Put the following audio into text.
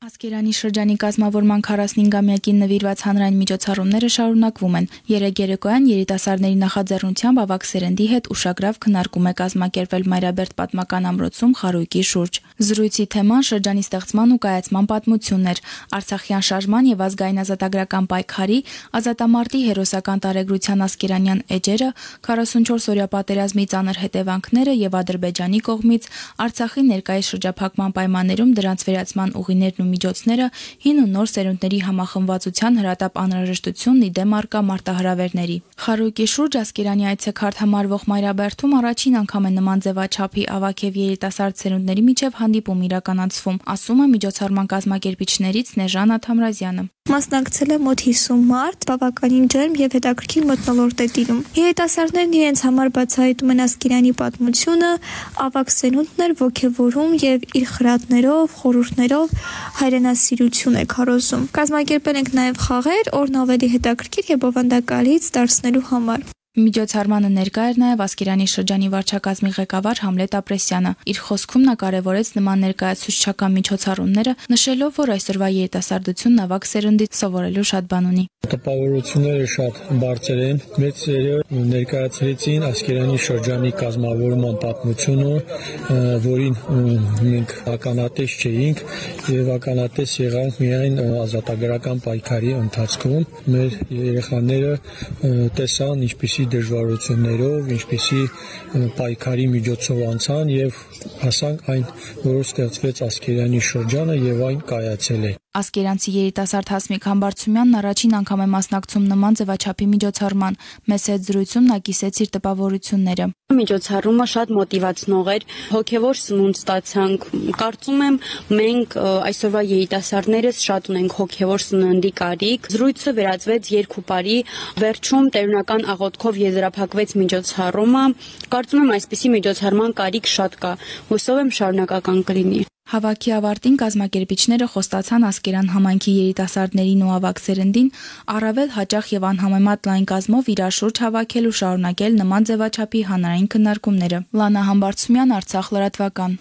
Ասկերանի շրջանի կազմավորման 45-ամյակին նվիրված հանրային միջոցառումները շարունակվում են։ Երեկ երեկոյան երիտասարդների նախաձեռնությամբ ավակ սերնդի հետ ուշագրավ քննարկում է կազմակերպվել Մայրաբերդ պատմական ամրոցում խարույկի շուրջ։ Զրույցի թեման շրջանի ստեղծման ու կայացման պատմությունն էր։ Արցախյան շարժման եւ ազգային ազատագրական պայքարի, ազատամարտի հերոսական տարեգրության ասկերանյան էջերը, 44-օրյա պատերազմի ծանր հետևանքները եւ Ադրբեջանի կողմից Արցախի ներկայիս շրջափակման պայմաններում դրանց վերացման ուղիներն ու միջոցները հին ու նոր սերունդների համախմբվածության հրատապ անհրաժեշտությունն ի դեմ արկա մարտահրավերների։ Խարույկի շուրջ Ասկերանի այցեքարտ համարվող Մայրաբերդում առաջին անգամ է նման ձևաչափի ավակ եւ երիտասարդ սերունդների միջև հանդիպում իրականացվում, ասում է միջոցառման կազմակերպիչներից Նեժան Աթամրազյանը։ Մասնակցել է մոտ 50 մարդ, բավականին ջերմ եւ հետաքրքիր մթնոլորտ է տիրում։ Երիտասարդներն իրենց համար բացահայտում են Ասկերանի պատմությունը, ավակ սերունդն էր ողջևորում եւ իր խրատներով, խորհուրդներով հայրենասիրություն է քարոզում։ Կազմակերպել ենք նաեւ խաղեր, օրն ավելի հետաքրքիր եւ բովանդակալից դարձնելու համար։ Միջոցառմանը ներկա էր նաև Ասկերանի շրջանի վարչակազմի ղեկավար Համլետ Ապրեսյանը։ Իր խոսքում նա կարևորեց նման ներկայացուցչական միջոցառումները, նշելով, որ այսօրվա երիտասարդությունն ավակ սերնդի սովորելու շատ բան ունի։ Տպավորությունները շատ բարձր են։ Մեծ ներկայացրեցին Ասկերանի շրջանի կազմավորման պատմությունը, որին մենք ականատես չէինք եւ ականատես եղանք միայն ազատագրական պայքարի ընթացքում։ Մեր երեխաները տեսան ինչպիսի դժվարություններով, ինչպիսի պայքարի միջոցով անցան եւ հասանք այն, որ ստեղծվեց Ասկերանի շրջանը եւ այն կայացել է։ Ասկերանցի երիտասարդ Հասմիկ Համբարձումյանն առաջին անգամ է մասնակցում նման ձևաչափի միջոցառման։ Մեծ հետ զրույցում նա կիսեց իր տպավորությունները։ Միջոցառումը շատ մոտիվացնող էր, հոգևոր սնունդ ստացանք։ Կարծում եմ, մենք այսօրվա երիտասարդներս շատ ունենք հոգևոր սննդի կարիք։ Զրույցը վերածվեց երկուպարի, վերջում տերունական աղոթքով եզրափակվեց միջոցառումը։ Կարծում եմ, այսպիսի միջոցառման կարիք շատ կա։ Հուսով եմ շարունակական կլինի։ Հավաքի ավարտին կազմակերպիչները խոստացան Ասկերան համայնքի երիտասարդներին ու ավակ սերնդին առավել հաճախ եւ անհամեմատ լայն կազմով իրար շուրջ հավաքել ու շարունակել նման ձևաչափի հանրային քննարկումները։ Լանա Համբարձումյան, Արցախ լրատվական։